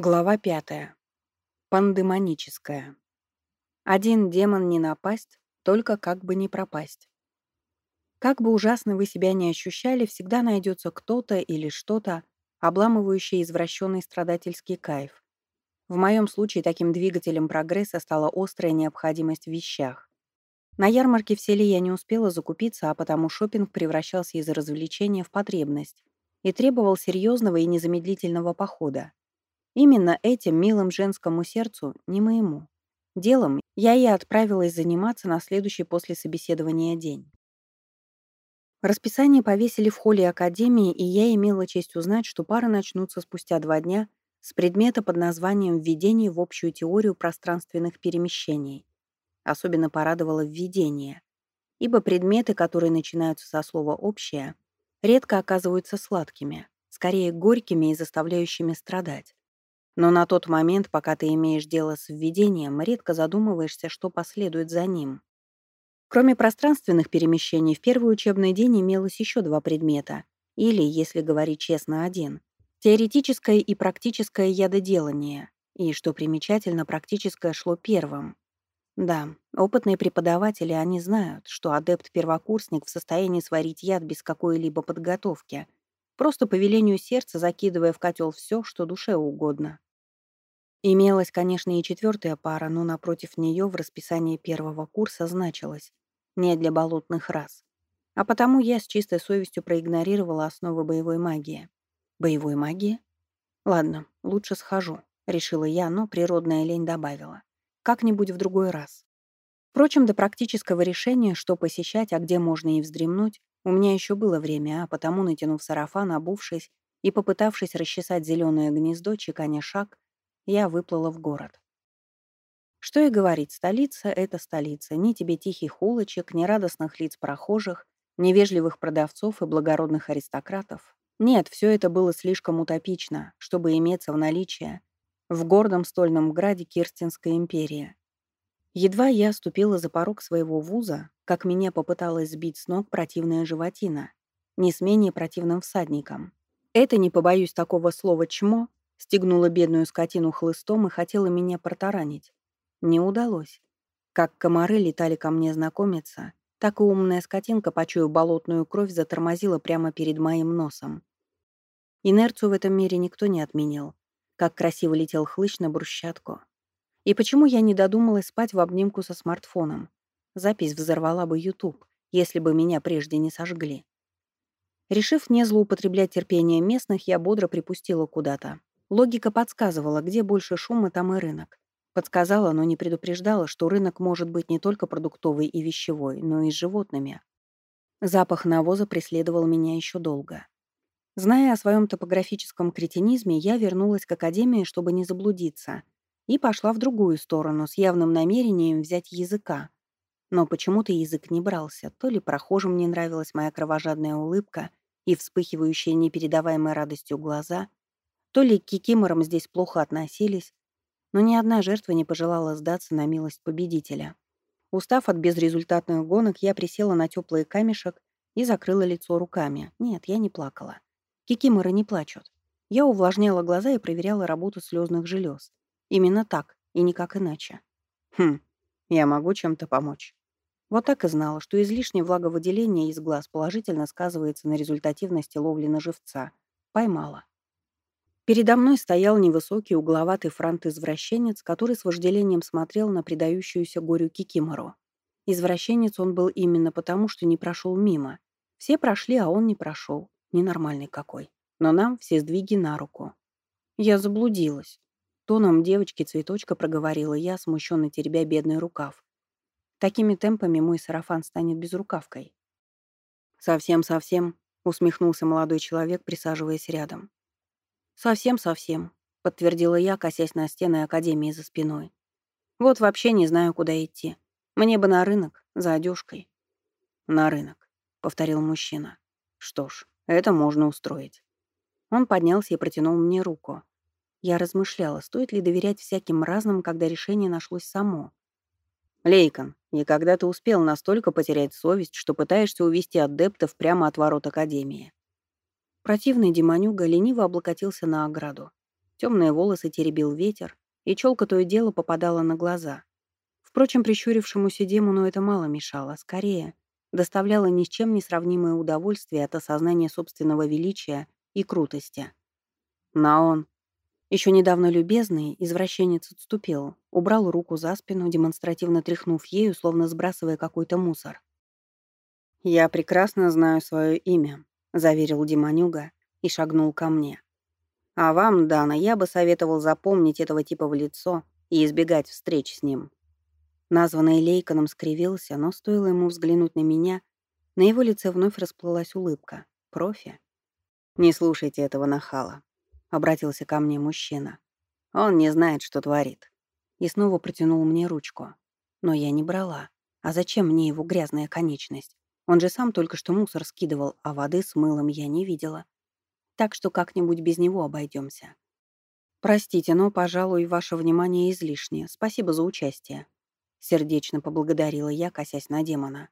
Глава пятая. Пандемоническая. Один демон не напасть, только как бы не пропасть. Как бы ужасно вы себя не ощущали, всегда найдется кто-то или что-то, обламывающее извращенный страдательский кайф. В моем случае таким двигателем прогресса стала острая необходимость в вещах. На ярмарке в селе я не успела закупиться, а потому шопинг превращался из развлечения в потребность и требовал серьезного и незамедлительного похода. Именно этим милым женскому сердцу, не моему. Делом я и отправилась заниматься на следующий после собеседования день. Расписание повесили в холле академии, и я имела честь узнать, что пары начнутся спустя два дня с предмета под названием «Введение в общую теорию пространственных перемещений». Особенно порадовало введение, ибо предметы, которые начинаются со слова «общее», редко оказываются сладкими, скорее горькими и заставляющими страдать. Но на тот момент, пока ты имеешь дело с введением, редко задумываешься, что последует за ним. Кроме пространственных перемещений, в первый учебный день имелось еще два предмета. Или, если говорить честно, один. Теоретическое и практическое ядоделание. И, что примечательно, практическое шло первым. Да, опытные преподаватели, они знают, что адепт-первокурсник в состоянии сварить яд без какой-либо подготовки, просто по велению сердца закидывая в котел все, что душе угодно. Имелась, конечно, и четвертая пара, но напротив нее в расписании первого курса значилось «не для болотных рас». А потому я с чистой совестью проигнорировала основы боевой магии. Боевой магии? Ладно, лучше схожу, решила я, но природная лень добавила. Как-нибудь в другой раз. Впрочем, до практического решения, что посещать, а где можно и вздремнуть, у меня еще было время, а потому, натянув сарафан, обувшись и попытавшись расчесать зеленое гнездо, чеканя шаг, я выплыла в город. Что и говорить, столица — это столица. Ни тебе тихих улочек, ни радостных лиц прохожих, ни вежливых продавцов и благородных аристократов. Нет, все это было слишком утопично, чтобы иметься в наличии в гордом стольном граде Кирстинской империи. Едва я ступила за порог своего вуза, как меня попыталась сбить с ног противная животина, не с менее противным всадником. Это, не побоюсь такого слова, чмо, Стегнула бедную скотину хлыстом и хотела меня протаранить. Не удалось. Как комары летали ко мне знакомиться, так и умная скотинка, почуяв болотную кровь, затормозила прямо перед моим носом. Инерцию в этом мире никто не отменил. Как красиво летел хлыщ на брусчатку. И почему я не додумалась спать в обнимку со смартфоном? Запись взорвала бы YouTube, если бы меня прежде не сожгли. Решив не злоупотреблять терпением местных, я бодро припустила куда-то. Логика подсказывала, где больше шума, там и рынок. Подсказала, но не предупреждала, что рынок может быть не только продуктовый и вещевой, но и с животными. Запах навоза преследовал меня еще долго. Зная о своем топографическом кретинизме, я вернулась к академии, чтобы не заблудиться, и пошла в другую сторону с явным намерением взять языка. Но почему-то язык не брался, то ли прохожим не нравилась моя кровожадная улыбка и вспыхивающие непередаваемой радостью глаза, то ли к кикиморам здесь плохо относились, но ни одна жертва не пожелала сдаться на милость победителя. Устав от безрезультатных гонок, я присела на теплый камешек и закрыла лицо руками. Нет, я не плакала. Кикиморы не плачут. Я увлажняла глаза и проверяла работу слезных желез. Именно так, и никак иначе. Хм, я могу чем-то помочь. Вот так и знала, что излишнее влаговыделение из глаз положительно сказывается на результативности ловли на живца. Поймала. Передо мной стоял невысокий угловатый франт-извращенец, который с вожделением смотрел на предающуюся горю Кикимору. Извращенец он был именно потому, что не прошел мимо. Все прошли, а он не прошел. Ненормальный какой. Но нам все сдвиги на руку. Я заблудилась. Тоном девочки-цветочка проговорила я, смущенно теребя бедный рукав. Такими темпами мой сарафан станет безрукавкой. «Совсем-совсем», — усмехнулся молодой человек, присаживаясь рядом. «Совсем-совсем», — подтвердила я, косясь на стены Академии за спиной. «Вот вообще не знаю, куда идти. Мне бы на рынок, за одежкой». «На рынок», — повторил мужчина. «Что ж, это можно устроить». Он поднялся и протянул мне руку. Я размышляла, стоит ли доверять всяким разным, когда решение нашлось само. «Лейкон, и когда ты успел настолько потерять совесть, что пытаешься увести адептов прямо от ворот Академии?» Противный демонюга лениво облокотился на ограду. Темные волосы теребил ветер, и челка то и дело попадала на глаза. Впрочем, прищурившемуся демону это мало мешало, скорее доставляло ни с чем не сравнимое удовольствие от осознания собственного величия и крутости. Наон, еще недавно любезный, извращенец отступил, убрал руку за спину, демонстративно тряхнув ею, словно сбрасывая какой-то мусор. «Я прекрасно знаю свое имя», — заверил Демонюга и шагнул ко мне. «А вам, Дана, я бы советовал запомнить этого типа в лицо и избегать встреч с ним». Названный Лейконом скривился, но стоило ему взглянуть на меня, на его лице вновь расплылась улыбка. «Профи?» «Не слушайте этого нахала», — обратился ко мне мужчина. «Он не знает, что творит». И снова протянул мне ручку. Но я не брала. А зачем мне его грязная конечность? Он же сам только что мусор скидывал, а воды с мылом я не видела. Так что как-нибудь без него обойдемся. Простите, но, пожалуй, ваше внимание излишнее. Спасибо за участие. Сердечно поблагодарила я, косясь на демона.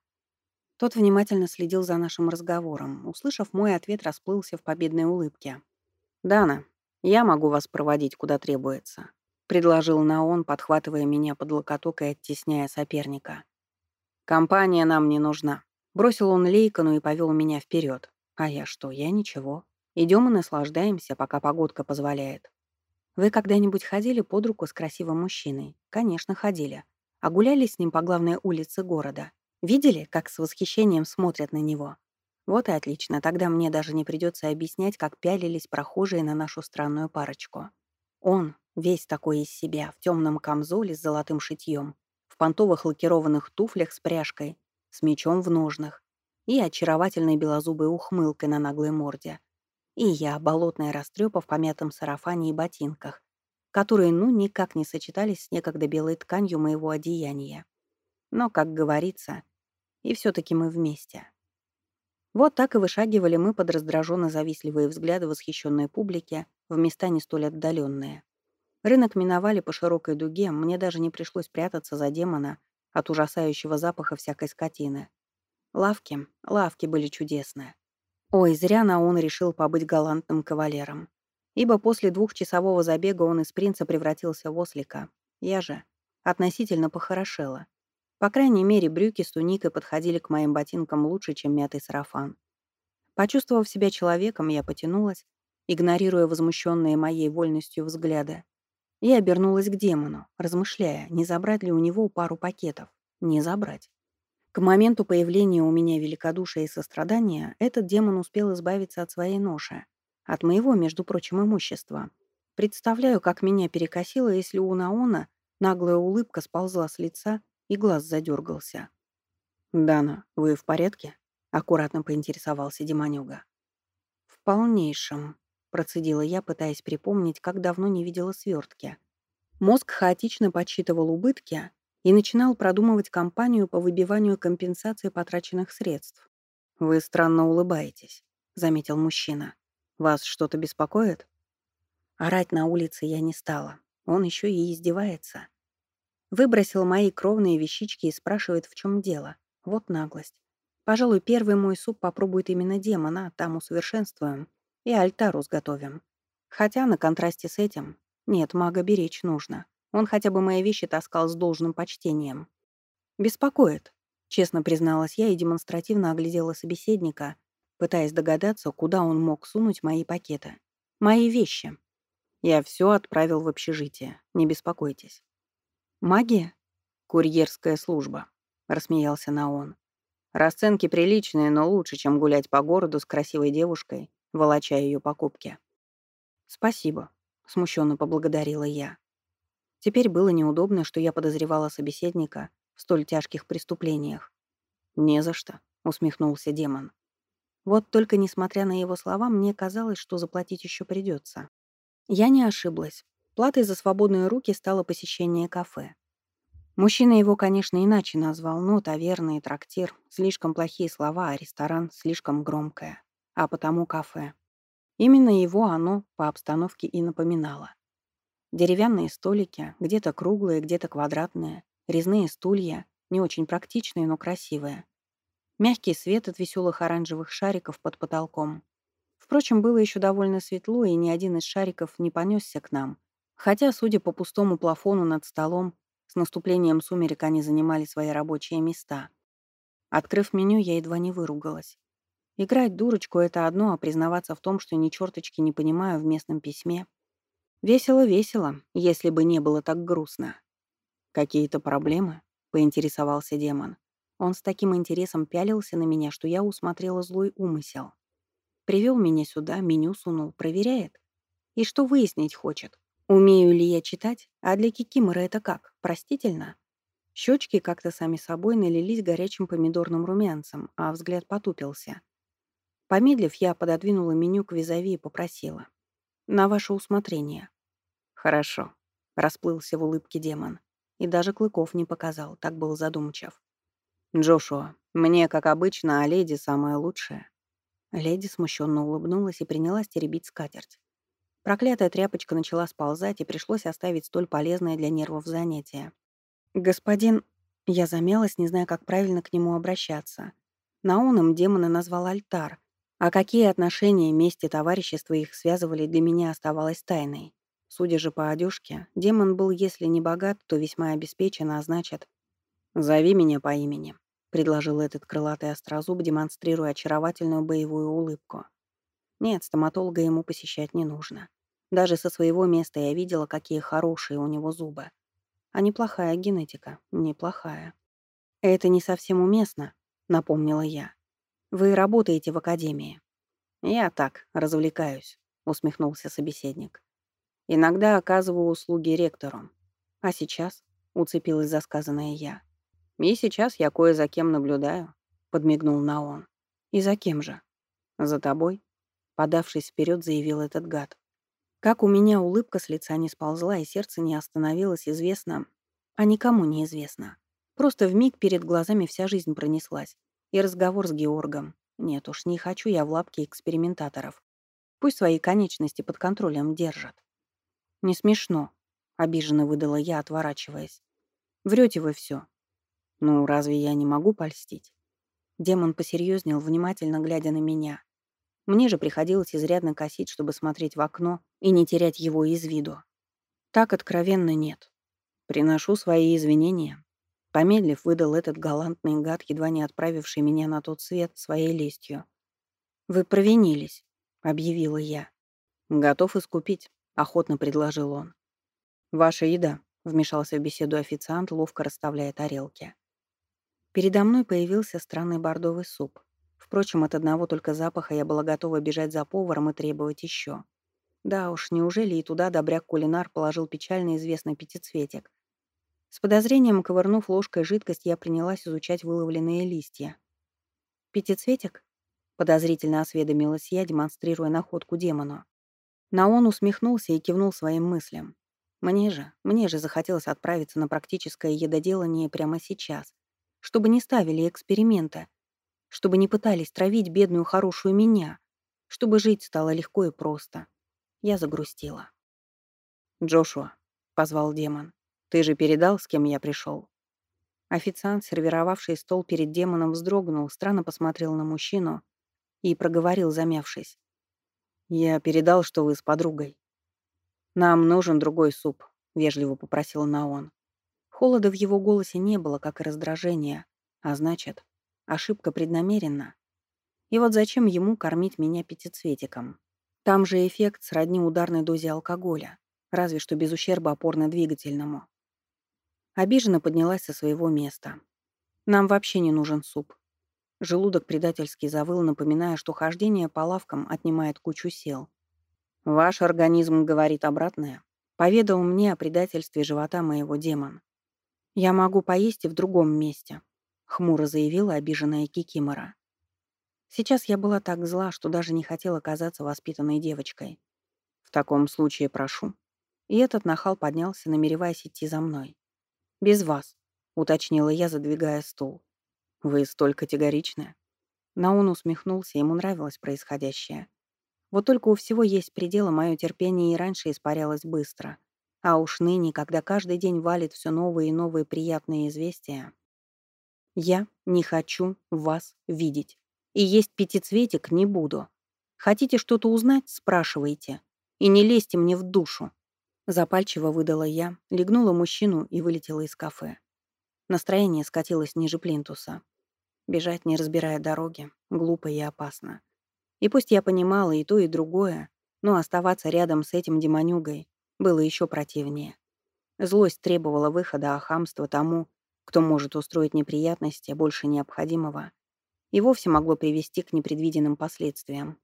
Тот внимательно следил за нашим разговором. Услышав мой ответ, расплылся в победной улыбке. «Дана, я могу вас проводить, куда требуется», — предложил Наон, подхватывая меня под локоток и оттесняя соперника. «Компания нам не нужна. Бросил он Лейкону и повел меня вперед. А я что, я ничего. Идем и наслаждаемся, пока погодка позволяет. Вы когда-нибудь ходили под руку с красивым мужчиной? Конечно, ходили. А гуляли с ним по главной улице города? Видели, как с восхищением смотрят на него? Вот и отлично, тогда мне даже не придется объяснять, как пялились прохожие на нашу странную парочку. Он, весь такой из себя, в темном камзоле с золотым шитьем, в понтовых лакированных туфлях с пряжкой, с мечом в ножнах и очаровательной белозубой ухмылкой на наглой морде. И я, болотная растрепа в помятом сарафане и ботинках, которые ну никак не сочетались с некогда белой тканью моего одеяния. Но, как говорится, и все таки мы вместе. Вот так и вышагивали мы под раздраженно завистливые взгляды восхищенной публики в места не столь отдаленные. Рынок миновали по широкой дуге, мне даже не пришлось прятаться за демона, от ужасающего запаха всякой скотины. Лавки, лавки были чудесные. Ой, зря Наун решил побыть галантным кавалером. Ибо после двухчасового забега он из принца превратился в ослика. Я же относительно похорошела. По крайней мере, брюки с туникой подходили к моим ботинкам лучше, чем мятый сарафан. Почувствовав себя человеком, я потянулась, игнорируя возмущенные моей вольностью взгляды, и обернулась к демону, размышляя, не забрать ли у него пару пакетов. Не забрать. К моменту появления у меня великодушия и сострадания этот демон успел избавиться от своей ноши. От моего, между прочим, имущества. Представляю, как меня перекосило, если у Наона наглая улыбка сползла с лица и глаз задергался. «Дана, вы в порядке?» — аккуратно поинтересовался Демонюга. «В полнейшем», процедила я, пытаясь припомнить, как давно не видела свертки. Мозг хаотично подсчитывал убытки и начинал продумывать кампанию по выбиванию компенсации потраченных средств. «Вы странно улыбаетесь», — заметил мужчина. «Вас что-то беспокоит?» Орать на улице я не стала. Он еще и издевается. Выбросил мои кровные вещички и спрашивает, в чем дело. Вот наглость. Пожалуй, первый мой суп попробует именно демона, там усовершенствуем и альтару сготовим. Хотя на контрасте с этим... Нет, мага беречь нужно. Он хотя бы мои вещи таскал с должным почтением. «Беспокоит», — честно призналась я и демонстративно оглядела собеседника, пытаясь догадаться, куда он мог сунуть мои пакеты. «Мои вещи. Я все отправил в общежитие, не беспокойтесь». «Магия?» «Курьерская служба», — рассмеялся Наон. «Расценки приличные, но лучше, чем гулять по городу с красивой девушкой волоча ее покупки. «Спасибо», — смущенно поблагодарила я. Теперь было неудобно, что я подозревала собеседника в столь тяжких преступлениях. «Не за что», — усмехнулся демон. Вот только несмотря на его слова, мне казалось, что заплатить еще придется. Я не ошиблась. Платой за свободные руки стало посещение кафе. Мужчина его, конечно, иначе назвал, но таверна и трактир — слишком плохие слова, а ресторан — слишком громкое а потому кафе. Именно его оно по обстановке и напоминало. Деревянные столики, где-то круглые, где-то квадратные, резные стулья, не очень практичные, но красивые. Мягкий свет от веселых оранжевых шариков под потолком. Впрочем, было еще довольно светло, и ни один из шариков не понесся к нам. Хотя, судя по пустому плафону над столом, с наступлением сумерек они занимали свои рабочие места. Открыв меню, я едва не выругалась. Играть дурочку — это одно, а признаваться в том, что ни черточки не понимаю в местном письме. Весело-весело, если бы не было так грустно. «Какие-то проблемы?» — поинтересовался демон. Он с таким интересом пялился на меня, что я усмотрела злой умысел. Привел меня сюда, меню сунул, проверяет. И что выяснить хочет? Умею ли я читать? А для Кикимора это как? Простительно? Щечки как-то сами собой налились горячим помидорным румянцем, а взгляд потупился. Помедлив, я пододвинула меню к визави и попросила. «На ваше усмотрение». «Хорошо», — расплылся в улыбке демон. И даже клыков не показал, так был задумчив. «Джошуа, мне, как обычно, а леди самое лучшее». Леди смущенно улыбнулась и принялась теребить скатерть. Проклятая тряпочка начала сползать, и пришлось оставить столь полезное для нервов занятие. «Господин...» Я замялась, не зная, как правильно к нему обращаться. Наоном демона назвал альтар, а какие отношения, мести, товарищества их связывали, для меня оставалось тайной. Судя же по одежке, демон был, если не богат, то весьма обеспечен, а значит... «Зови меня по имени», — предложил этот крылатый острозуб, демонстрируя очаровательную боевую улыбку. Нет, стоматолога ему посещать не нужно. Даже со своего места я видела, какие хорошие у него зубы. А неплохая генетика, неплохая. «Это не совсем уместно», — напомнила я. Вы работаете в академии. Я так, развлекаюсь, усмехнулся собеседник. Иногда оказываю услуги ректору. А сейчас? Уцепилась за сказанное я. И сейчас я кое за кем наблюдаю, подмигнул Наон. И за кем же? За тобой, подавшись вперед, заявил этот гад. Как у меня улыбка с лица не сползла и сердце не остановилось, известно, а никому не известно. Просто в миг перед глазами вся жизнь пронеслась. И разговор с Георгом. Нет уж, не хочу я в лапке экспериментаторов. Пусть свои конечности под контролем держат. Не смешно, обиженно выдала я, отворачиваясь. Врете вы все. Ну, разве я не могу польстить? Демон посерьезнел, внимательно глядя на меня. Мне же приходилось изрядно косить, чтобы смотреть в окно и не терять его из виду. Так откровенно нет. Приношу свои извинения. Помедлив, выдал этот галантный гад, едва не отправивший меня на тот свет своей лестью. «Вы провинились», — объявила я. «Готов искупить», — охотно предложил он. «Ваша еда», — вмешался в беседу официант, ловко расставляя тарелки. Передо мной появился странный бордовый суп. Впрочем, от одного только запаха я была готова бежать за поваром и требовать еще. Да уж, неужели и туда добряк-кулинар положил печально известный пятицветик, с подозрением ковырнув ложкой жидкость, я принялась изучать выловленные листья. «Пятицветик?» — подозрительно осведомилась я, демонстрируя находку демону. Наон усмехнулся и кивнул своим мыслям. Мне же, мне же захотелось отправиться на практическое едоделание прямо сейчас, чтобы не ставили эксперимента, чтобы не пытались травить бедную хорошую меня, чтобы жить стало легко и просто. Я загрустила. «Джошуа», — позвал демон, ты же передал, с кем я пришел?» Официант, сервировавший стол перед демоном, вздрогнул, странно посмотрел на мужчину и проговорил, замявшись. «Я передал, что вы с подругой». «Нам нужен другой суп», — вежливо попросил Наон. Холода в его голосе не было, как и раздражения, а значит, ошибка преднамеренна. И вот зачем ему кормить меня пятицветиком? Там же эффект сродни ударной дозе алкоголя, разве что без ущерба опорно-двигательному. Обиженно поднялась со своего места. Нам вообще не нужен суп. Желудок предательски завыл, напоминая, что хождение по лавкам отнимает кучу сил. Ваш организм говорит обратное. Поведал мне о предательстве живота моего демон. Я могу поесть и в другом месте, хмуро заявила обиженная Кикимора. Сейчас я была так зла, что даже не хотела казаться воспитанной девочкой. В таком случае прошу. И этот нахал поднялся, намереваясь идти за мной. «Без вас», — уточнила я, задвигая стул. «Вы столь категоричны». Наун усмехнулся, ему нравилось происходящее. Вот только у всего есть пределы, мое терпение и раньше испарялось быстро. А уж ныне, когда каждый день валит все новые и новые приятные известия. Я не хочу вас видеть. И есть пятицветик не буду. Хотите что-то узнать? Спрашивайте. И не лезьте мне в душу. Запальчиво выдала я, легнула мужчину и вылетела из кафе. Настроение скатилось ниже плинтуса. Бежать, не разбирая дороги, глупо и опасно. И пусть я понимала и то, и другое, но оставаться рядом с этим демонюгой было еще противнее. Злость требовала выхода, а хамство тому, кто может устроить неприятности больше необходимого, и вовсе могло привести к непредвиденным последствиям.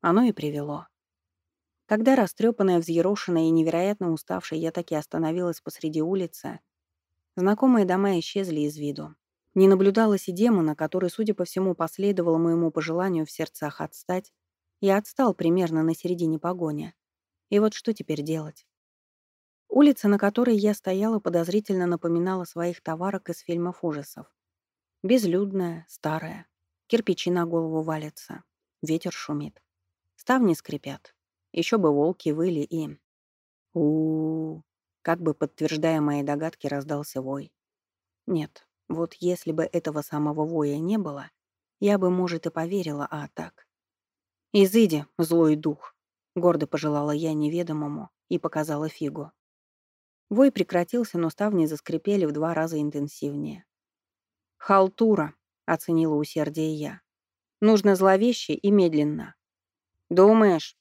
Оно и привело. Когда растрепанная, взъерошенная и невероятно уставшая я таки остановилась посреди улицы, знакомые дома исчезли из виду. Не наблюдалось и демона, который, судя по всему, последовал моему пожеланию в сердцах отстать, я отстал примерно на середине погони. И вот что теперь делать? Улица, на которой я стояла, подозрительно напоминала своих товарок из фильмов ужасов. Безлюдная, старая. Кирпичи на голову валятся. Ветер шумит. Ставни скрипят. Еще бы волки выли и... у, -у, Как бы подтверждая мои догадки, раздался вой. Нет, вот если бы этого самого воя не было, я бы, может, и поверила, а так... «Изыди, злой дух!» — гордо пожелала я неведомому и показала фигу. Вой прекратился, но ставни заскрипели в два раза интенсивнее. «Халтура», — оценила усердие я. «Нужно зловеще и медленно». «Думаешь?»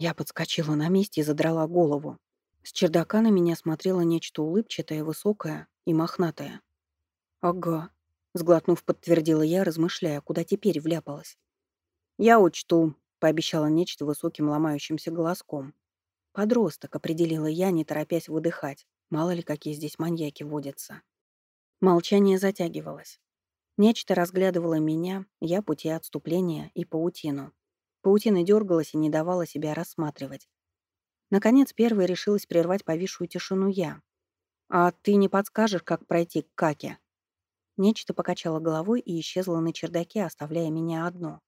Я подскочила на месте и задрала голову. С чердака на меня смотрело нечто улыбчатое, высокое и мохнатое. «Ага», — сглотнув, подтвердила я, размышляя, куда теперь вляпалась. «Я учту», — пообещала нечто высоким ломающимся голоском. «Подросток», — определила я, не торопясь выдыхать. Мало ли, какие здесь маньяки водятся. Молчание затягивалось. Нечто разглядывало меня, я пути отступления и паутину. Паутина дергалась и не давала себя рассматривать. Наконец, первой решилась прервать повисшую тишину я. «А ты не подскажешь, как пройти к Каке?» Нечто покачало головой и исчезло на чердаке, оставляя меня одну.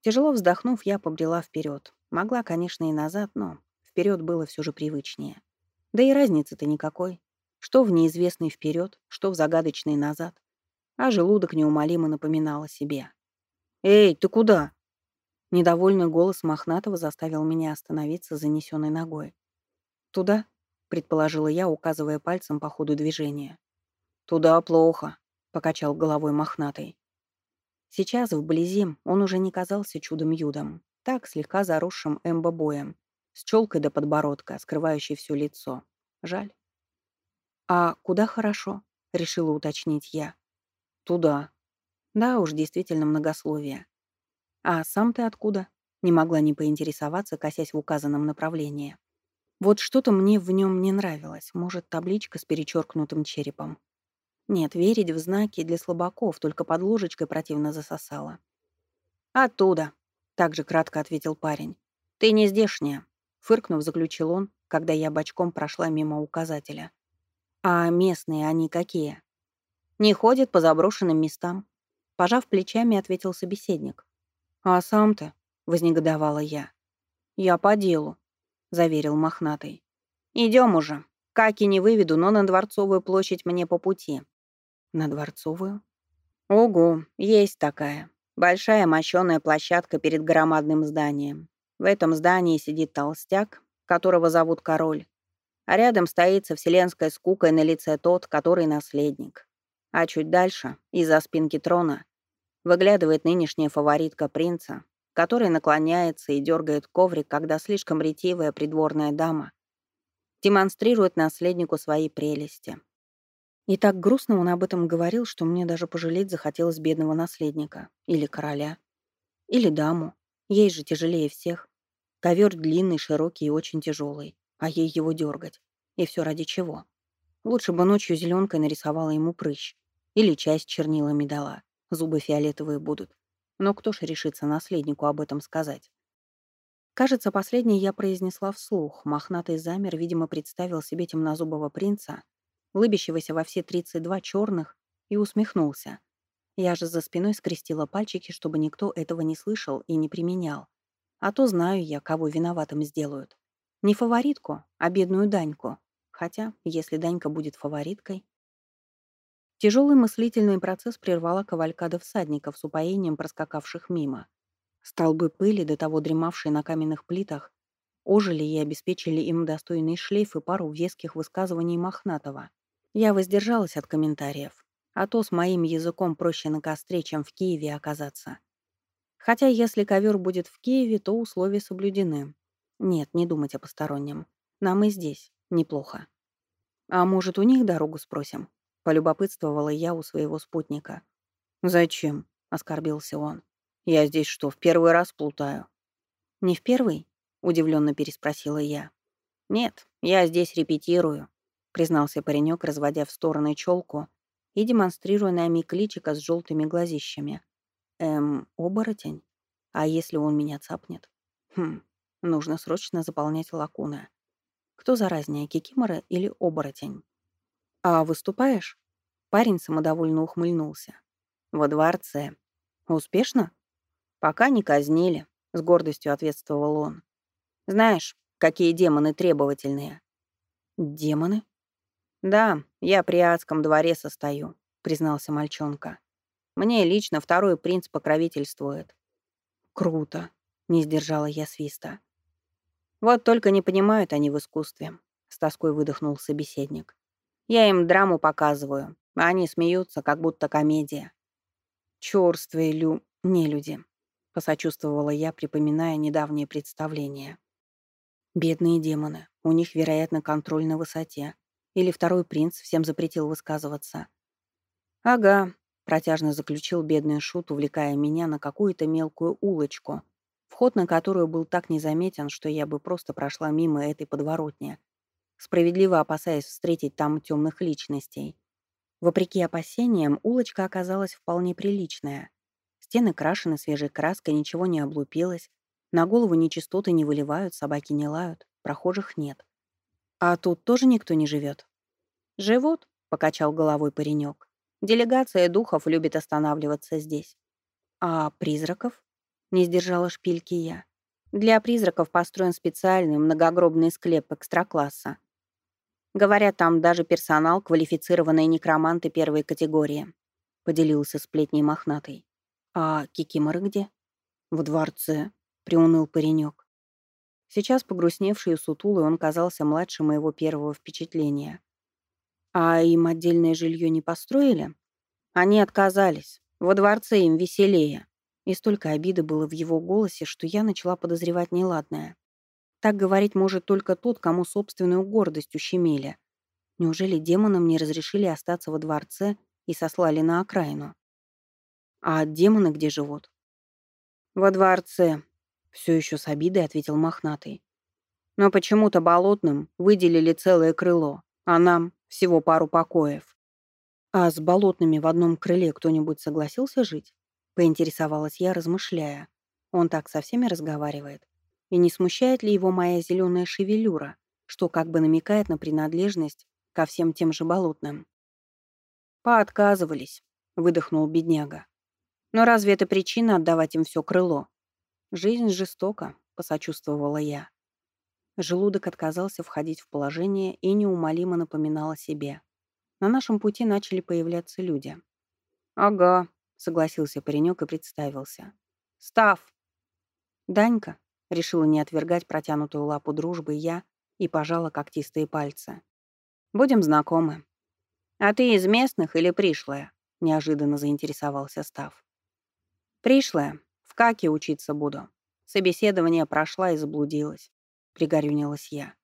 Тяжело вздохнув, я побрела вперед. Могла, конечно, и назад, но вперед было все же привычнее. Да и разницы-то никакой. Что в неизвестный вперед, что в загадочный назад. А желудок неумолимо напоминал о себе. «Эй, ты куда?» Недовольный голос Мохнатого заставил меня остановиться занесенной ногой. «Туда?» — предположила я, указывая пальцем по ходу движения. «Туда плохо», — покачал головой Мохнатый. Сейчас, вблизи, он уже не казался чудом-юдом, так, слегка заросшим эмбобоем, с челкой до подбородка, скрывающей все лицо. Жаль. «А куда хорошо?» — решила уточнить я. «Туда». Да уж, действительно многословие. «А сам ты откуда?» Не могла не поинтересоваться, косясь в указанном направлении. Вот что-то мне в нем не нравилось. Может, табличка с перечеркнутым черепом. Нет, верить в знаки для слабаков, только под ложечкой противно засосала. «Оттуда», — также кратко ответил парень. «Ты не здешняя», — фыркнув, заключил он, когда я бочком прошла мимо указателя. «А местные они какие?» «Не ходят по заброшенным местам», — пожав плечами, ответил собеседник. «А сам-то?» — вознегодовала я. «Я по делу», — заверил мохнатый. «Идем уже. Как и не выведу, но на Дворцовую площадь мне по пути». «На Дворцовую?» «Ого, есть такая. Большая мощеная площадка перед громадным зданием. В этом здании сидит толстяк, которого зовут Король. А рядом стоит со вселенской скукой на лице тот, который наследник. А чуть дальше, из-за спинки трона, Выглядывает нынешняя фаворитка принца, который наклоняется и дергает коврик, когда слишком ретивая придворная дама демонстрирует наследнику свои прелести. И так грустно он об этом говорил, что мне даже пожалеть захотелось бедного наследника. Или короля. Или даму. Ей же тяжелее всех. Ковер длинный, широкий и очень тяжелый. А ей его дергать. И все ради чего? Лучше бы ночью зеленкой нарисовала ему прыщ. Или часть чернилами дала зубы фиолетовые будут. Но кто ж решится наследнику об этом сказать? Кажется, последнее я произнесла вслух. Мохнатый замер, видимо, представил себе темнозубого принца, лыбящегося во все 32 черных, и усмехнулся. Я же за спиной скрестила пальчики, чтобы никто этого не слышал и не применял. А то знаю я, кого виноватым сделают. Не фаворитку, а бедную Даньку. Хотя, если Данька будет фавориткой, Тяжелый мыслительный процесс прервала кавалькада всадников с упоением проскакавших мимо. Столбы пыли, до того дремавшие на каменных плитах, ожили и обеспечили им достойный шлейф и пару веских высказываний Мохнатого. Я воздержалась от комментариев, а то с моим языком проще на костре, чем в Киеве оказаться. Хотя если ковер будет в Киеве, то условия соблюдены. Нет, не думать о постороннем. Нам и здесь неплохо. А может, у них дорогу спросим? Полюбопытствовала я у своего спутника. «Зачем?» — оскорбился он. «Я здесь что, в первый раз плутаю?» «Не в первый?» — удивленно переспросила я. «Нет, я здесь репетирую», — признался паренек, разводя в стороны челку и демонстрируя на миг личика с желтыми глазищами. «Эм, оборотень? А если он меня цапнет? Хм, нужно срочно заполнять лакуны. Кто заразнее, кикимора или оборотень?» «А выступаешь?» Парень самодовольно ухмыльнулся. «Во дворце. Успешно?» «Пока не казнили», — с гордостью ответствовал он. «Знаешь, какие демоны требовательные?» «Демоны?» «Да, я при адском дворе состою», — признался мальчонка. «Мне лично второй принц покровительствует». «Круто», — не сдержала я свиста. «Вот только не понимают они в искусстве», — с тоской выдохнул собеседник. Я им драму показываю, а они смеются, как будто комедия. Чёрствые лю... не люди, посочувствовала я, припоминая недавнее представление. Бедные демоны, у них, вероятно, контроль на высоте. Или второй принц всем запретил высказываться. «Ага», — протяжно заключил бедный шут, увлекая меня на какую-то мелкую улочку, вход на которую был так незаметен, что я бы просто прошла мимо этой подворотни, справедливо опасаясь встретить там темных личностей. Вопреки опасениям, улочка оказалась вполне приличная. Стены крашены свежей краской, ничего не облупилось, на голову нечистоты не выливают, собаки не лают, прохожих нет. А тут тоже никто не живет. «Живут», — покачал головой паренек. «Делегация духов любит останавливаться здесь». «А призраков?» — не сдержала шпильки я. «Для призраков построен специальный многогробный склеп экстракласса. Говорят, там даже персонал, квалифицированные некроманты первой категории. Поделился сплетней мохнатый. А Кикимора где? В дворце, приуныл паренек. Сейчас погрустневший и сутулый он казался младше моего первого впечатления. А им отдельное жилье не построили? Они отказались. Во дворце им веселее. И столько обиды было в его голосе, что я начала подозревать неладное. Так говорить может только тот, кому собственную гордость ущемили. Неужели демонам не разрешили остаться во дворце и сослали на окраину? А демоны где живут? Во дворце. Все еще с обидой ответил мохнатый. Но почему-то болотным выделили целое крыло, а нам всего пару покоев. А с болотными в одном крыле кто-нибудь согласился жить? Поинтересовалась я, размышляя. Он так со всеми разговаривает. И не смущает ли его моя зеленая шевелюра, что как бы намекает на принадлежность ко всем тем же болотным? «Поотказывались», — выдохнул бедняга. «Но разве это причина отдавать им все крыло?» «Жизнь жестока», — посочувствовала я. Желудок отказался входить в положение и неумолимо напоминал о себе. На нашем пути начали появляться люди. «Ага», — согласился паренек и представился. «Став!» «Данька», Решила не отвергать протянутую лапу дружбы я и пожала когтистые пальцы. «Будем знакомы». «А ты из местных или пришлая?» — неожиданно заинтересовался Став. «Пришлая. В каке учиться буду. Собеседование прошла и заблудилась», — пригорюнилась я.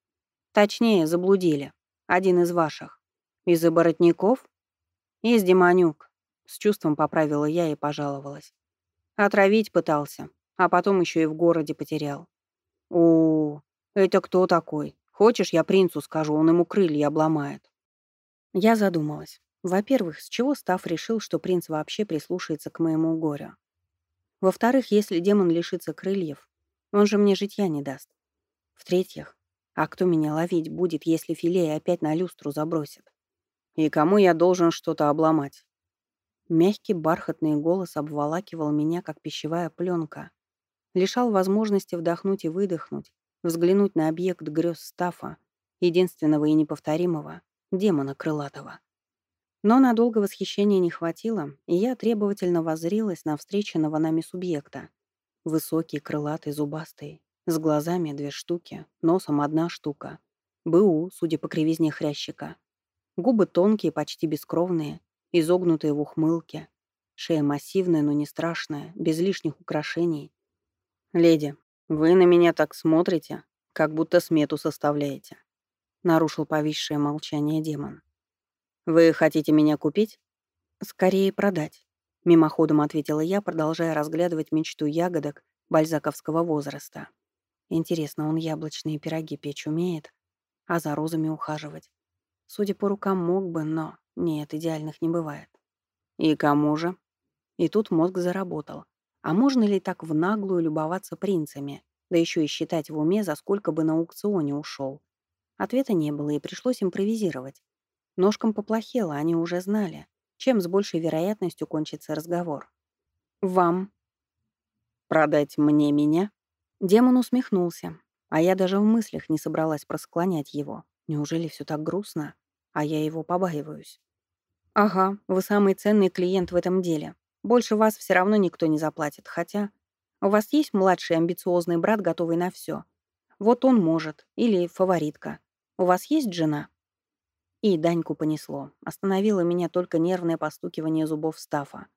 «Точнее, заблудили. Один из ваших. Из оборотников?» «Из демонюк», — с чувством поправила я и пожаловалась. «Отравить пытался, а потом еще и в городе потерял. О, это кто такой? Хочешь, я принцу скажу, он ему крылья обломает. Я задумалась. Во-первых, с чего Став решил, что принц вообще прислушается к моему горю? Во-вторых, если демон лишится крыльев, он же мне житья не даст. В-третьих, а кто меня ловить будет, если филей опять на люстру забросит? И кому я должен что-то обломать? Мягкий бархатный голос обволакивал меня, как пищевая пленка лишал возможности вдохнуть и выдохнуть, взглянуть на объект грез Стафа, единственного и неповторимого, демона крылатого. Но надолго восхищения не хватило, и я требовательно воззрилась на встреченного нами субъекта. Высокий, крылатый, зубастый. С глазами две штуки, носом одна штука. БУ, судя по кривизне хрящика. Губы тонкие, почти бескровные, изогнутые в ухмылке. Шея массивная, но не страшная, без лишних украшений. «Леди, вы на меня так смотрите, как будто смету составляете», — нарушил повисшее молчание демон. «Вы хотите меня купить?» «Скорее продать», — мимоходом ответила я, продолжая разглядывать мечту ягодок бальзаковского возраста. Интересно, он яблочные пироги печь умеет, а за розами ухаживать? Судя по рукам, мог бы, но нет, идеальных не бывает. И кому же? И тут мозг заработал. А можно ли так в наглую любоваться принцами, да еще и считать в уме, за сколько бы на аукционе ушел? Ответа не было, и пришлось импровизировать. Ножкам поплохело, они уже знали, чем с большей вероятностью кончится разговор. «Вам». «Продать мне меня?» Демон усмехнулся, а я даже в мыслях не собралась просклонять его. Неужели все так грустно? А я его побаиваюсь. «Ага, вы самый ценный клиент в этом деле. Больше вас все равно никто не заплатит, хотя... У вас есть младший амбициозный брат, готовый на все. Вот он может. Или фаворитка. У вас есть жена?» И Даньку понесло. Остановило меня только нервное постукивание зубов Стафа.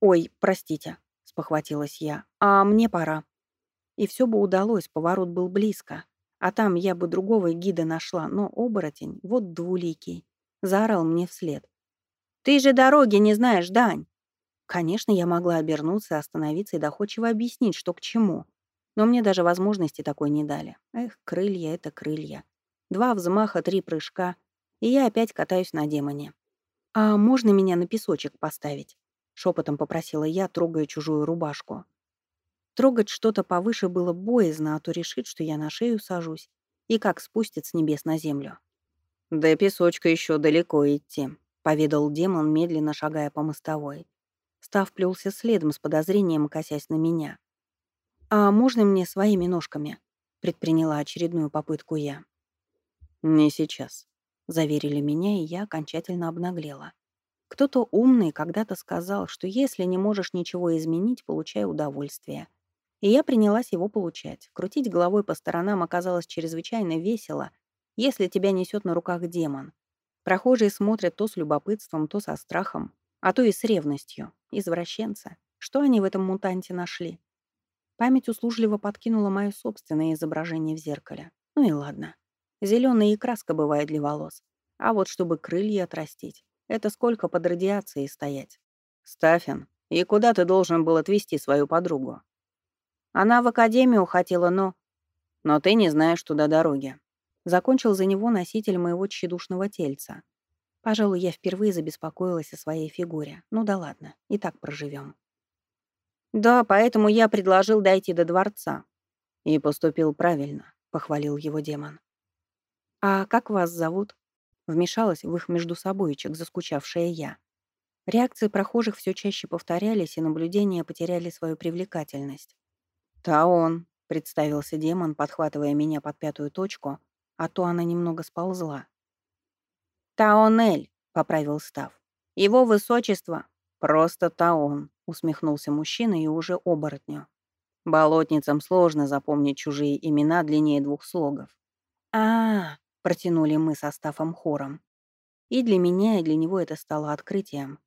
«Ой, простите», — спохватилась я. «А мне пора». И все бы удалось, поворот был близко. А там я бы другого гида нашла, но оборотень, вот двуликий, заорал мне вслед. «Ты же дороги не знаешь, Дань!» Конечно, я могла обернуться, остановиться и доходчиво объяснить, что к чему. Но мне даже возможности такой не дали. Эх, крылья — это крылья. Два взмаха, три прыжка и я опять катаюсь на демоне. «А можно меня на песочек поставить?» — шепотом попросила я, трогая чужую рубашку. Трогать что-то повыше было боязно, а то решит, что я на шею сажусь, и как спустит с небес на землю. «До песочка еще далеко идти», — поведал демон, медленно шагая по мостовой. Став плелся следом с подозрением, косясь на меня. «А можно мне своими ножками?» — предприняла очередную попытку я. «Не сейчас», Заверили меня, и я окончательно обнаглела. Кто-то умный когда-то сказал, что если не можешь ничего изменить, получай удовольствие. И я принялась его получать. Крутить головой по сторонам оказалось чрезвычайно весело, если тебя несет на руках демон. Прохожие смотрят то с любопытством, то со страхом, а то и с ревностью. Извращенцы. Что они в этом мутанте нашли? Память услужливо подкинула мое собственное изображение в зеркале. Ну и ладно. Зеленая и краска бывает для волос. А вот чтобы крылья отрастить, это сколько под радиацией стоять. Стафин, и куда ты должен был отвезти свою подругу? Она в академию хотела, но... Но ты не знаешь туда дороги. Закончил за него носитель моего тщедушного тельца. Пожалуй, я впервые забеспокоилась о своей фигуре. Ну да ладно, и так проживем. Да, поэтому я предложил дойти до дворца. И поступил правильно, похвалил его демон. «А как вас зовут?» Вмешалась в их междусобойчик, заскучавшая я. Реакции прохожих все чаще повторялись, и наблюдения потеряли свою привлекательность. «Таон», — представился демон, подхватывая меня под пятую точку, а то она немного сползла. «Таонель», — поправил Став. «Его высочество». «Просто Таон», — усмехнулся мужчина и уже оборотню. Болотницам сложно запомнить чужие имена длиннее двух слогов. а, -а, -а протянули мы со Стафом хором. И для меня, и для него это стало открытием.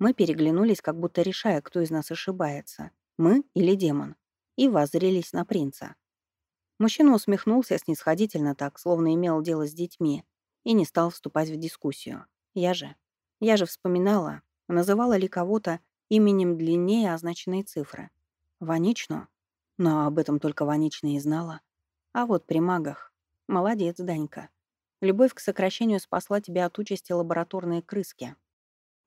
Мы переглянулись, как будто решая, кто из нас ошибается, мы или демон, и воззрелись на принца. Мужчина усмехнулся снисходительно так, словно имел дело с детьми, и не стал вступать в дискуссию. Я же. Я же вспоминала, называла ли кого-то именем длиннее означенной цифры. Ваничну? Но об этом только Ванична и знала. А вот при магах Молодец, Данька. Любовь к сокращению спасла тебя от участи лабораторной крыски.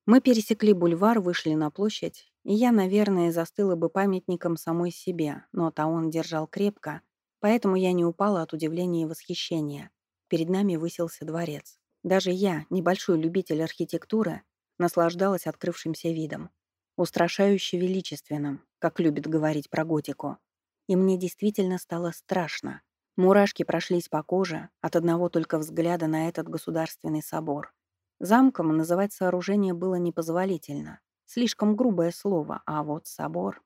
Мы пересекли бульвар, вышли на площадь, и я, наверное, застыла бы памятником самой себе, но Таон держал крепко, поэтому я не упала от удивления и восхищения. Перед нами высился дворец. Даже я, небольшой любитель архитектуры, наслаждалась открывшимся видом. Устрашающе величественным, как любит говорить про готику. И мне действительно стало страшно. Мурашки прошлись по коже от одного только взгляда на этот государственный собор. Замком называть сооружение было непозволительно. Слишком грубое слово, а вот собор...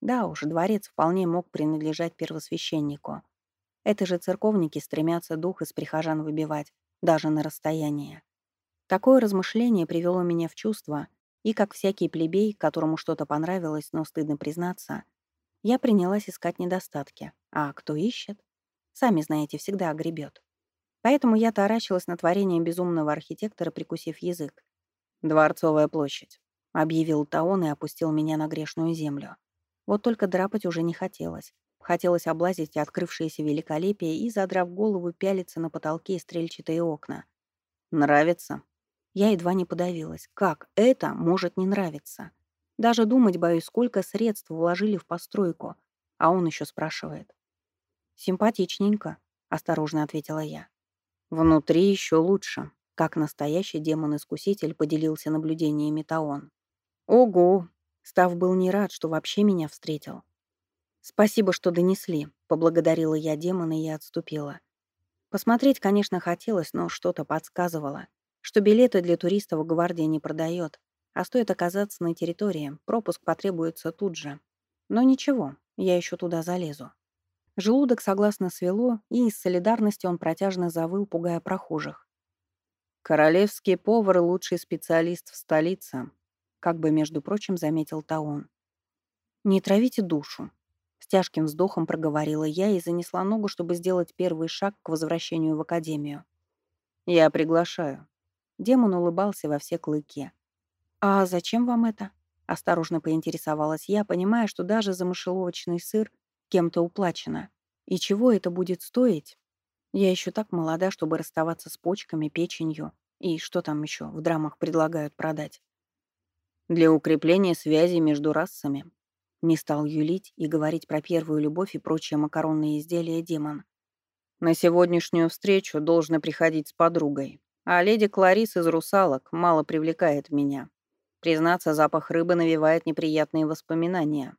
Да уж, дворец вполне мог принадлежать первосвященнику. Это же церковники стремятся дух из прихожан выбивать, даже на расстояние. Такое размышление привело меня в чувство, и, как всякий плебей, которому что-то понравилось, но стыдно признаться, я принялась искать недостатки. А кто ищет? Сами знаете, всегда огребет. Поэтому я таращилась на творение безумного архитектора, прикусив язык. «Дворцовая площадь», — объявил Таон и опустил меня на грешную землю. Вот только драпать уже не хотелось. Хотелось облазить открывшееся великолепие и, задрав голову, пялиться на потолке и стрельчатые окна. «Нравится?» Я едва не подавилась. Как это может не нравиться? Даже думать боюсь, сколько средств вложили в постройку. А он еще спрашивает. «Симпатичненько», — осторожно ответила я. «Внутри еще лучше», — как настоящий демон-искуситель поделился наблюдениями Таон. «Ого!» — Став был не рад, что вообще меня встретил. «Спасибо, что донесли», — поблагодарила я демона и отступила. Посмотреть, конечно, хотелось, но что-то подсказывало, что билеты для туристов гвардия не продает, а стоит оказаться на территории, пропуск потребуется тут же. Но ничего, я еще туда залезу. Желудок согласно свело, и из солидарности он протяжно завыл, пугая прохожих. «Королевский повар — лучший специалист в столице», как бы, между прочим, заметил Таон. «Не травите душу», с тяжким вздохом проговорила я и занесла ногу, чтобы сделать первый шаг к возвращению в академию. «Я приглашаю». Демон улыбался во все клыки. «А зачем вам это?» — осторожно поинтересовалась я, понимая, что даже за мышеловочный сыр кем-то уплачено. И чего это будет стоить? Я еще так молода, чтобы расставаться с почками, печенью и что там еще в драмах предлагают продать. Для укрепления связи между расами, не стал юлить и говорить про первую любовь и прочие макаронные изделия демон. На сегодняшнюю встречу должна приходить с подругой, а леди Кларис из «Русалок» мало привлекает меня. Признаться, запах рыбы навевает неприятные воспоминания.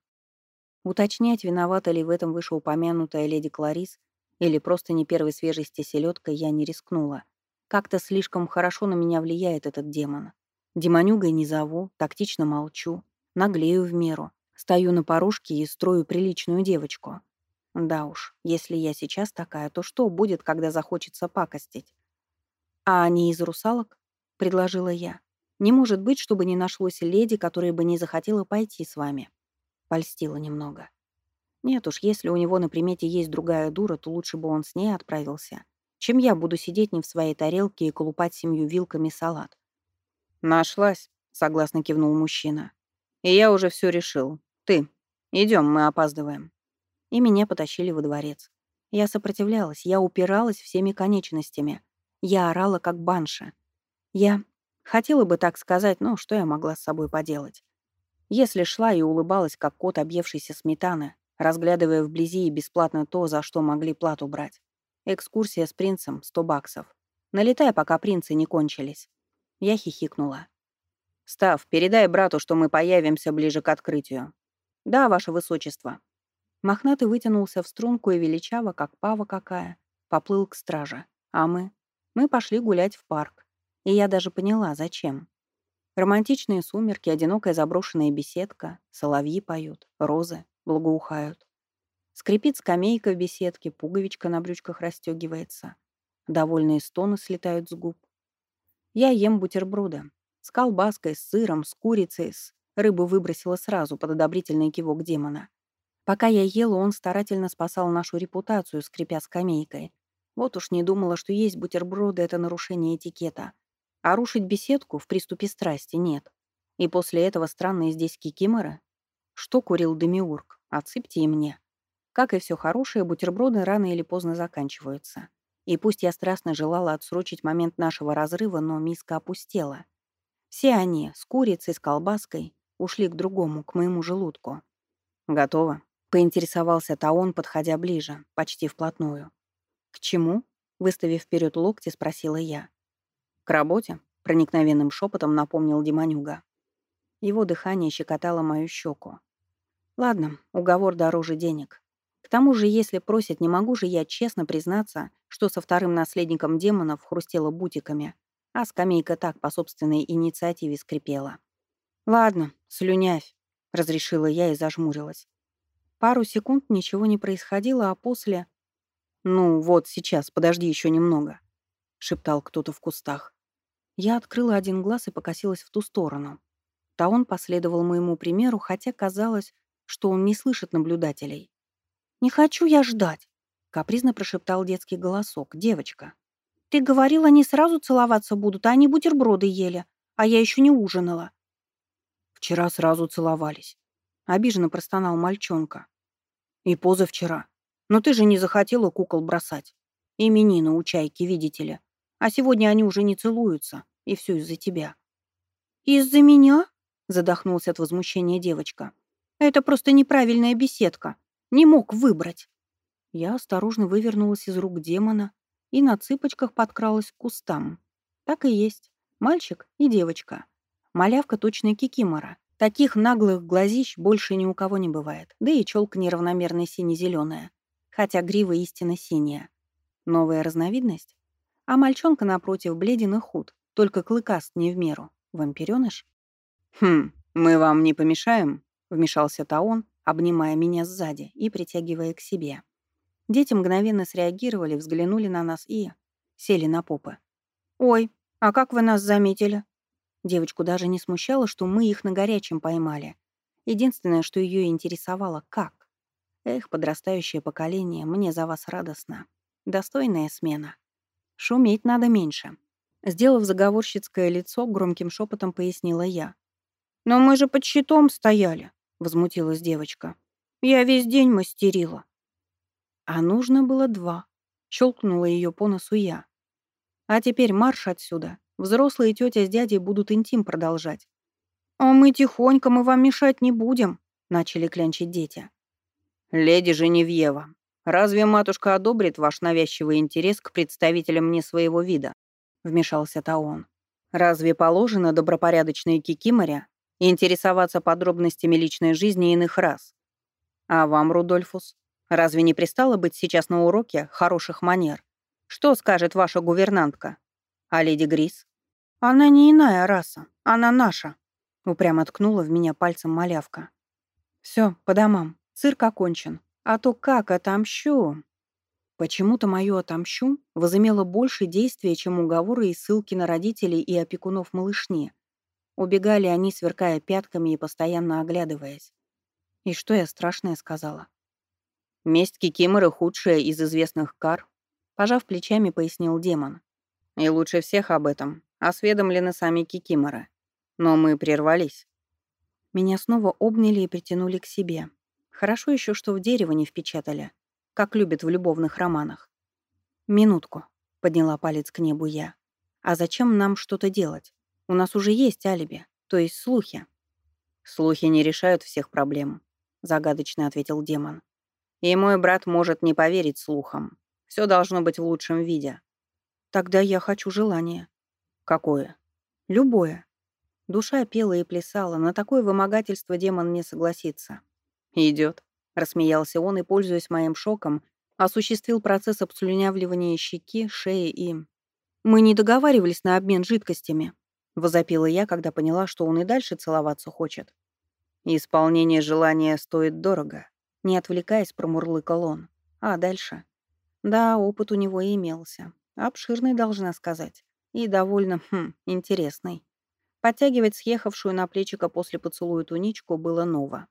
Уточнять, виновата ли в этом вышеупомянутая леди Кларис или просто не первой свежести селедка, я не рискнула. Как-то слишком хорошо на меня влияет этот демон. Демонюгой не зову, тактично молчу, наглею в меру, Стою на порожке и строю приличную девочку. Да уж, если я сейчас такая, то что будет, когда захочется пакостить? А не из русалок? Предложила я. Не может быть, чтобы не нашлось леди, которая бы не захотела пойти с вами. Польстила немного. Нет уж, если у него на примете есть другая дура, то лучше бы он с ней отправился, чем я буду сидеть не в своей тарелке и колупать семью вилками салат. «Нашлась», — согласно кивнул мужчина. «И я уже все решил. «Ты. Идем, мы опаздываем». И меня потащили во дворец. Я сопротивлялась, я упиралась всеми конечностями. Я орала, как банша. Я хотела бы так сказать, но что я могла с собой поделать? Если шла и улыбалась, как кот объевшийся сметаны, разглядывая вблизи и бесплатно то, за что могли плату брать. Экскурсия с принцем — сто баксов. Налетай, пока принцы не кончились. Я хихикнула. «Став, передай брату, что мы появимся ближе к открытию. «Да, ваше высочество». Мохнатый вытянулся в струнку и величаво, как пава какая, поплыл к страже. А мы? Мы пошли гулять в парк. И я даже поняла, зачем. Романтичные сумерки, одинокая заброшенная беседка, соловьи поют, розы благоухают. Скрипит скамейка в беседке, пуговичка на брючках расстегивается. Довольные стоны слетают с губ. Я ем бутерброды. С колбаской, с сыром, с курицей, с... Рыбу выбросила сразу под одобрительный кивок демона. Пока я ела, он старательно спасал нашу репутацию, скрипя скамейкой. Вот уж не думала, что есть бутерброды — это нарушение этикета. А рушить беседку в приступе страсти нет. И после этого странные здесь кикиморы. Что курил Демиург? Отсыпьте и мне. Как и все хорошее, бутерброды рано или поздно заканчиваются. И пусть я страстно желала отсрочить момент нашего разрыва, но миска опустела. Все они, с курицей, с колбаской, ушли к другому, к моему желудку. «Готово», — поинтересовался Таон, подходя ближе, почти вплотную. «К чему?» — выставив вперед локти, спросила я. «К работе», — проникновенным шепотом напомнил Демонюга. Его дыхание щекотало мою щеку. «Ладно, уговор дороже денег. К тому же, если просят, не могу же я честно признаться, что со вторым наследником демонов хрустела бутиками, а скамейка так по собственной инициативе скрипела. «Ладно, слюнявь», — разрешила я и зажмурилась. Пару секунд ничего не происходило, а после... «Ну, вот сейчас, подожди еще немного», — шептал кто-то в кустах. Я открыла один глаз и покосилась в ту сторону. Таон последовал моему примеру, хотя казалось, что он не слышит наблюдателей. «Не хочу я ждать», — капризно прошептал детский голосок, девочка. «Ты говорила, они сразу целоваться будут, а они бутерброды ели, а я еще не ужинала». «Вчера сразу целовались», — обиженно простонал мальчонка. «И позавчера. Но ты же не захотела кукол бросать. Именины у чайки, видите ли. А сегодня они уже не целуются, и все из-за тебя». «Из-за меня?» — задохнулся от возмущения девочка. «Это просто неправильная беседка. Не мог выбрать». Я осторожно вывернулась из рук демона и на цыпочках подкралась к кустам. Так и есть. Мальчик и девочка. Малявка точно кикимора. Таких наглых глазищ больше ни у кого не бывает. Да и челка неравномерно сине-зеленая. Хотя грива истинно синяя. Новая разновидность? А мальчонка, напротив, бледен и худ. Только клыкаст не в меру. Вампиреныш? «Хм, мы вам не помешаем?» — вмешался Таон, обнимая меня сзади и притягивая к себе. Дети мгновенно среагировали, взглянули на нас и... сели на попы. «Ой, а как вы нас заметили?» Девочку даже не смущало, что мы их на горячем поймали. Единственное, что ее интересовало, как. Эх, подрастающее поколение, мне за вас радостно. Достойная смена. Шуметь надо меньше. Сделав заговорщицкое лицо, громким шепотом пояснила я. «Но мы же под щитом стояли», — возмутилась девочка. «Я весь день мастерила». «А нужно было два», — щелкнула ее по носу я. «А теперь марш отсюда. Взрослые тетя с дядей будут интим продолжать». «А мы тихонько, мы вам мешать не будем», — начали клянчить дети. «Леди Женевьева, разве матушка одобрит ваш навязчивый интерес к представителям не своего вида?» — вмешался Таон. «Разве положено добропорядочной кикиморе интересоваться подробностями личной жизни иных рас? А вам, Рудольфус, разве не пристало быть сейчас на уроке хороших манер? Что скажет ваша гувернантка? А леди Грис? Она не иная раса, она наша», — упрямо ткнула в меня пальцем малявка. «Все, по домам, цирк окончен. А то как отомщу?» Почему-то мое «отомщу» возымело больше действия, чем уговоры и ссылки на родителей и опекунов малышни. Убегали они, сверкая пятками и постоянно оглядываясь. И что я страшное сказала? «Месть Кикиморы худшая из известных кар», — пожав плечами, пояснил демон. «И лучше всех об этом осведомлены сами Кикиморы. Но мы прервались». Меня снова обняли и притянули к себе. Хорошо еще, что в дерево не впечатали как любят в любовных романах. «Минутку», — подняла палец к небу я. «А зачем нам что-то делать? У нас уже есть алиби, то есть слухи». «Слухи не решают всех проблем», — загадочно ответил демон. «И мой брат может не поверить слухам. Все должно быть в лучшем виде». «Тогда я хочу желание». «Какое?» «Любое». Душа пела и плясала, на такое вымогательство демон не согласится. «Идет», — рассмеялся он и, пользуясь моим шоком, осуществил процесс обслюнявливания щеки, шеи и... «Мы не договаривались на обмен жидкостями», — возопила я, когда поняла, что он и дальше целоваться хочет. «Исполнение желания стоит дорого», — не отвлекаясь, промурлыкал он. «А дальше?» «Да, опыт у него имелся. Обширный, должна сказать. И довольно, хм, интересный. Подтягивать съехавшую на плечико после поцелуя туничку было ново.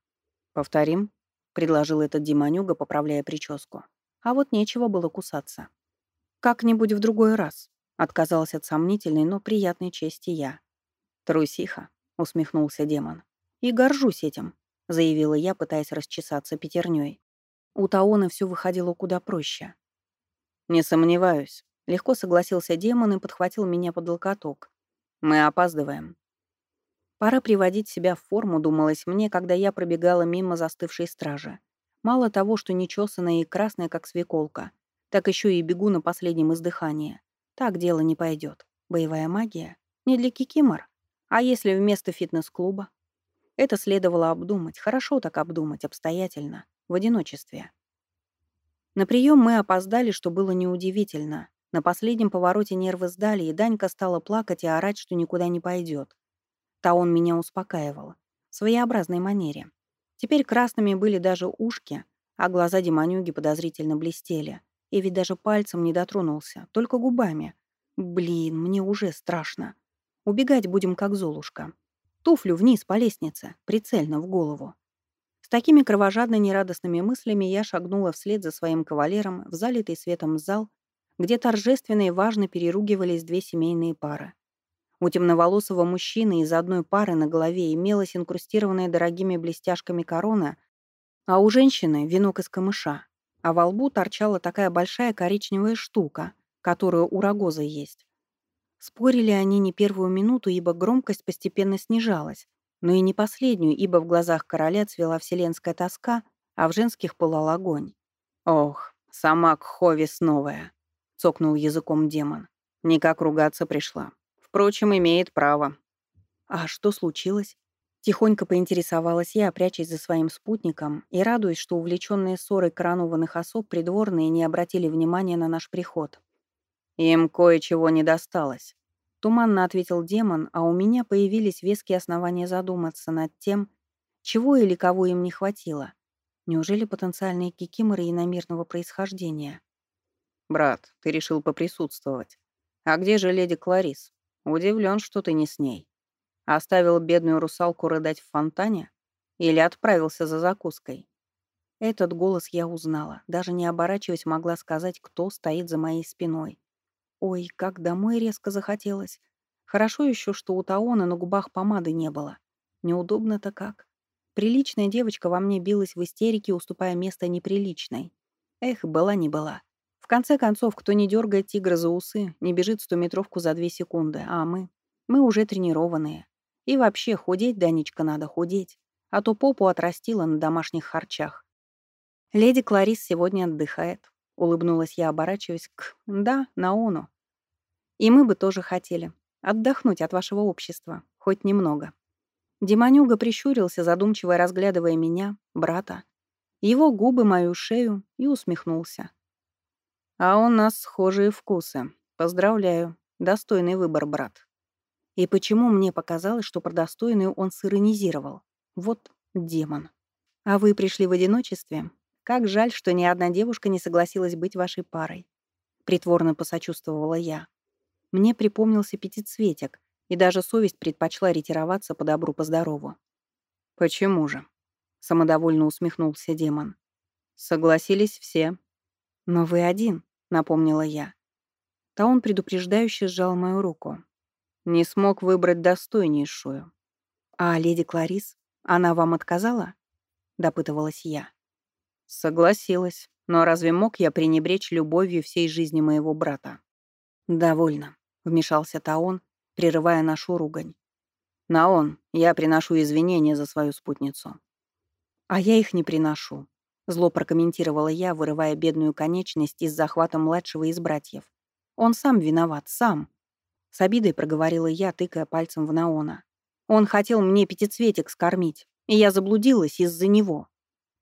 «Повторим?» — предложил этот демонюга, поправляя прическу. А вот нечего было кусаться. «Как-нибудь в другой раз», — отказался от сомнительной, но приятной чести я. «Трусиха», — усмехнулся демон. «И горжусь этим», — заявила я, пытаясь расчесаться пятерней. У Таона все выходило куда проще. «Не сомневаюсь», — легко согласился демон и подхватил меня под локоток. «Мы опаздываем». Пора приводить себя в форму, думалось мне, когда я пробегала мимо застывшей стражи. Мало того, что нечесанная и красная, как свеколка, так еще и бегу на последнем издыхании. Так дело не пойдет. Боевая магия? Не для кикимор. А если вместо фитнес-клуба? Это следовало обдумать, хорошо так обдумать, обстоятельно, в одиночестве. На прием мы опоздали, что было неудивительно. На последнем повороте нервы сдали, и Данька стала плакать и орать, что никуда не пойдет. Таон меня успокаивал. В своеобразной манере. Теперь красными были даже ушки, а глаза демонюги подозрительно блестели. И ведь даже пальцем не дотронулся, только губами. Блин, мне уже страшно. Убегать будем как Золушка. Туфлю вниз по лестнице, прицельно в голову. С такими кровожадно-нерадостными мыслями я шагнула вслед за своим кавалером в залитый светом зал, где торжественно и важно переругивались две семейные пары. У темноволосого мужчины из одной пары на голове имелась инкрустированная дорогими блестяшками корона, а у женщины — венок из камыша, а во лбу торчала такая большая коричневая штука, которую у рогоза есть. Спорили они не первую минуту, ибо громкость постепенно снижалась, но и не последнюю, ибо в глазах короля цвела вселенская тоска, а в женских пылал огонь. «Ох, сама Кховис новая!» — цокнул языком демон. «Никак ругаться пришла. Впрочем, имеет право. А что случилось? Тихонько поинтересовалась я, прячась за своим спутником и радуясь, что увлеченные ссорой коронованных особ придворные не обратили внимания на наш приход. «Им кое-чего не досталось», — туманно ответил демон, а у меня появились веские основания задуматься над тем, чего или кого им не хватило. Неужели потенциальные кикиморы иномирного происхождения? «Брат, ты решил поприсутствовать. А где же леди Кларис?» Удивлен, что ты не с ней. Оставил бедную русалку рыдать в фонтане? Или отправился за закуской? Этот голос я узнала. Даже не оборачиваясь, могла сказать, кто стоит за моей спиной. Ой, как домой резко захотелось. Хорошо еще, что у Таона на губах помады не было. Неудобно-то как. Приличная девочка во мне билась в истерике, уступая место неприличной. Эх, была не была конце концов, кто не дергает тигра за усы, не бежит стометровку за две секунды, а мы? Мы уже тренированные. И вообще, худеть, Данечка, надо худеть. А то попу отрастила на домашних харчах. Леди Кларис сегодня отдыхает. Улыбнулась я, оборачиваясь к... Да, на ону. И мы бы тоже хотели. Отдохнуть от вашего общества. Хоть немного. Демонюга прищурился, задумчиво разглядывая меня, брата, его губы, мою шею, и усмехнулся. А у нас схожие вкусы. Поздравляю. Достойный выбор, брат. И почему мне показалось, что про достойную он сиронизировал? Вот демон. А вы пришли в одиночестве? Как жаль, что ни одна девушка не согласилась быть вашей парой. Притворно посочувствовала я. Мне припомнился пятицветик, и даже совесть предпочла ретироваться по добру, по здорову. «Почему же?» — самодовольно усмехнулся демон. «Согласились все. Но вы один. — напомнила я. Таун предупреждающе сжал мою руку. «Не смог выбрать достойнейшую». «А леди Кларис? Она вам отказала?» — допытывалась я. Согласилась. Но разве мог я пренебречь любовью всей жизни моего брата? «Довольно», — вмешался Таон, прерывая нашу ругань. «Наон, я приношу извинения за свою спутницу». «А я их не приношу. Зло прокомментировала я, вырывая бедную конечность из захвата младшего из братьев. Он сам виноват, сам. С обидой проговорила я, тыкая пальцем в Наона. Он хотел мне пятицветик скормить, и я заблудилась из-за него.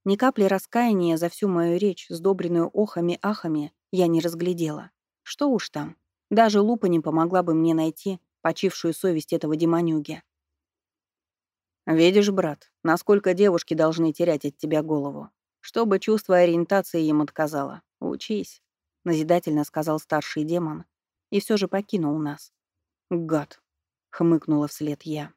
Ни капли раскаяния за всю мою речь, сдобренную охами-ахами, я не разглядела. Что уж там. Даже лупа не помогла бы мне найти почившую совесть этого демонюги. «Видишь, брат, насколько девушки должны терять от тебя голову чтобы чувство ориентации им отказало. Учись», — назидательно сказал старший демон, и все же покинул нас. «Гад», — хмыкнула вслед я.